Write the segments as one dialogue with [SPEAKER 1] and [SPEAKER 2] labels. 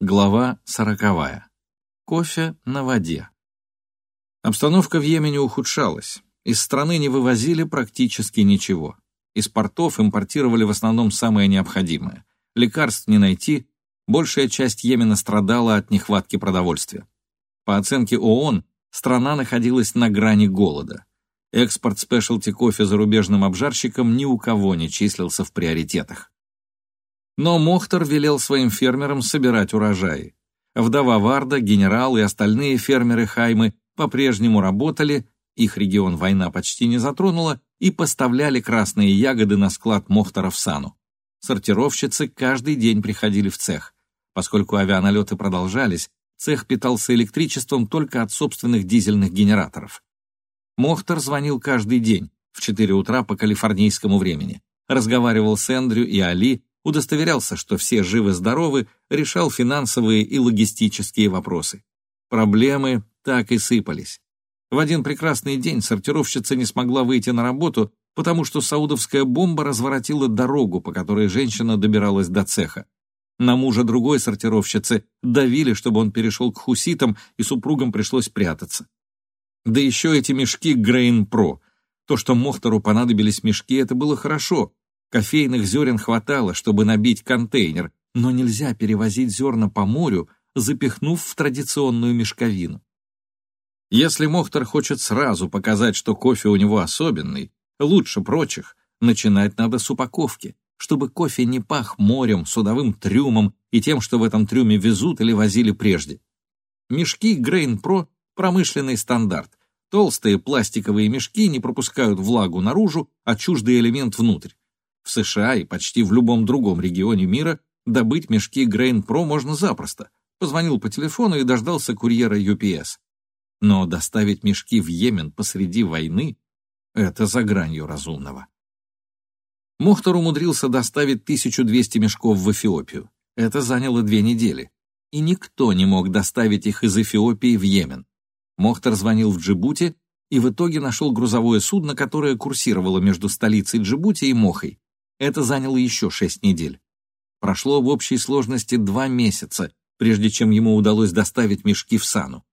[SPEAKER 1] Глава сороковая. Кофе на воде. Обстановка в Йемене ухудшалась. Из страны не вывозили практически ничего. Из портов импортировали в основном самое необходимое. Лекарств не найти, большая часть Йемена страдала от нехватки продовольствия. По оценке ООН, страна находилась на грани голода. Экспорт спешлти кофе зарубежным обжарщикам ни у кого не числился в приоритетах. Но Мохтар велел своим фермерам собирать урожаи. Вдова Варда, генерал и остальные фермеры Хаймы по-прежнему работали, их регион война почти не затронула, и поставляли красные ягоды на склад Мохтара в Сану. Сортировщицы каждый день приходили в цех. Поскольку авианалеты продолжались, цех питался электричеством только от собственных дизельных генераторов. Мохтар звонил каждый день, в 4 утра по калифорнийскому времени. Разговаривал с Эндрю и Али, удостоверялся, что все живы-здоровы, решал финансовые и логистические вопросы. Проблемы так и сыпались. В один прекрасный день сортировщица не смогла выйти на работу, потому что саудовская бомба разворотила дорогу, по которой женщина добиралась до цеха. На мужа другой сортировщицы давили, чтобы он перешел к хуситам, и супругам пришлось прятаться. Да еще эти мешки Грейн Про. То, что Мохтору понадобились мешки, это было хорошо, Кофейных зерен хватало, чтобы набить контейнер, но нельзя перевозить зерна по морю, запихнув в традиционную мешковину. Если Мохтар хочет сразу показать, что кофе у него особенный, лучше прочих, начинать надо с упаковки, чтобы кофе не пах морем, судовым трюмом и тем, что в этом трюме везут или возили прежде. Мешки Grain Pro – промышленный стандарт. Толстые пластиковые мешки не пропускают влагу наружу, а чуждый элемент внутрь. В США и почти в любом другом регионе мира добыть мешки Grain Pro можно запросто. Позвонил по телефону и дождался курьера UPS. Но доставить мешки в Йемен посреди войны — это за гранью разумного. Мухтар умудрился доставить 1200 мешков в Эфиопию. Это заняло две недели. И никто не мог доставить их из Эфиопии в Йемен. Мохтар звонил в Джибути и в итоге нашел грузовое судно, которое курсировало между столицей Джибути и Мохой. Это заняло еще шесть недель. Прошло в общей сложности два месяца, прежде чем ему удалось доставить мешки в Сану.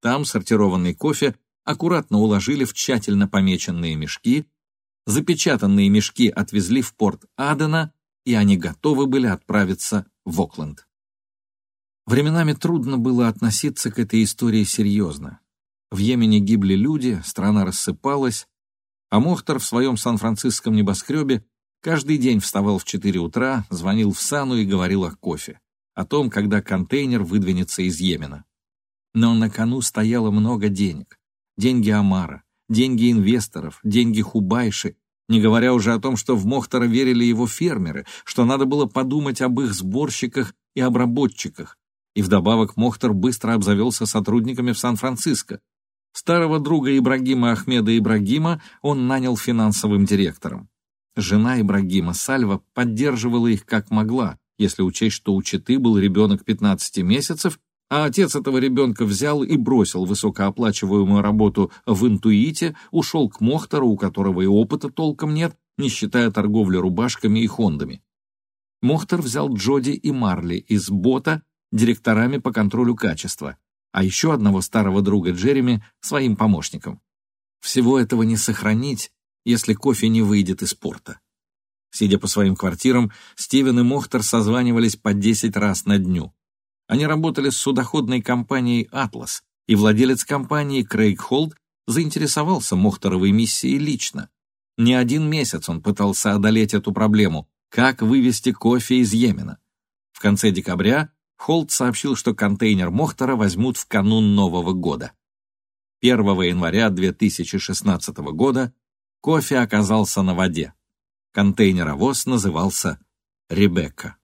[SPEAKER 1] Там сортированный кофе аккуратно уложили в тщательно помеченные мешки, запечатанные мешки отвезли в порт Адена, и они готовы были отправиться в Окленд. Временами трудно было относиться к этой истории серьезно. В Йемене гибли люди, страна рассыпалась, а Мохтар в своем сан-франциском небоскребе Каждый день вставал в 4 утра, звонил в Сану и говорил о кофе, о том, когда контейнер выдвинется из Йемена. Но на кону стояло много денег. Деньги Амара, деньги инвесторов, деньги Хубайши, не говоря уже о том, что в Мохтара верили его фермеры, что надо было подумать об их сборщиках и обработчиках. И вдобавок Мохтар быстро обзавелся сотрудниками в Сан-Франциско. Старого друга Ибрагима Ахмеда Ибрагима он нанял финансовым директором. Жена Ибрагима, Сальва, поддерживала их как могла, если учесть, что у Читы был ребенок 15 месяцев, а отец этого ребенка взял и бросил высокооплачиваемую работу в интуите, ушел к Мохтору, у которого и опыта толком нет, не считая торговли рубашками и хондами. Мохтар взял Джоди и Марли из бота директорами по контролю качества, а еще одного старого друга Джереми своим помощником. Всего этого не сохранить, если кофе не выйдет из порта. Сидя по своим квартирам, Стивен и Мохтер созванивались по 10 раз на дню. Они работали с судоходной компанией «Атлас», и владелец компании Крейг Холд заинтересовался Мохтеровой миссией лично. Не один месяц он пытался одолеть эту проблему, как вывести кофе из Йемена. В конце декабря Холд сообщил, что контейнер Мохтера возьмут в канун Нового года. 1 января 2016 года Кофе оказался на воде. Контейнеровоз назывался «Ребекка».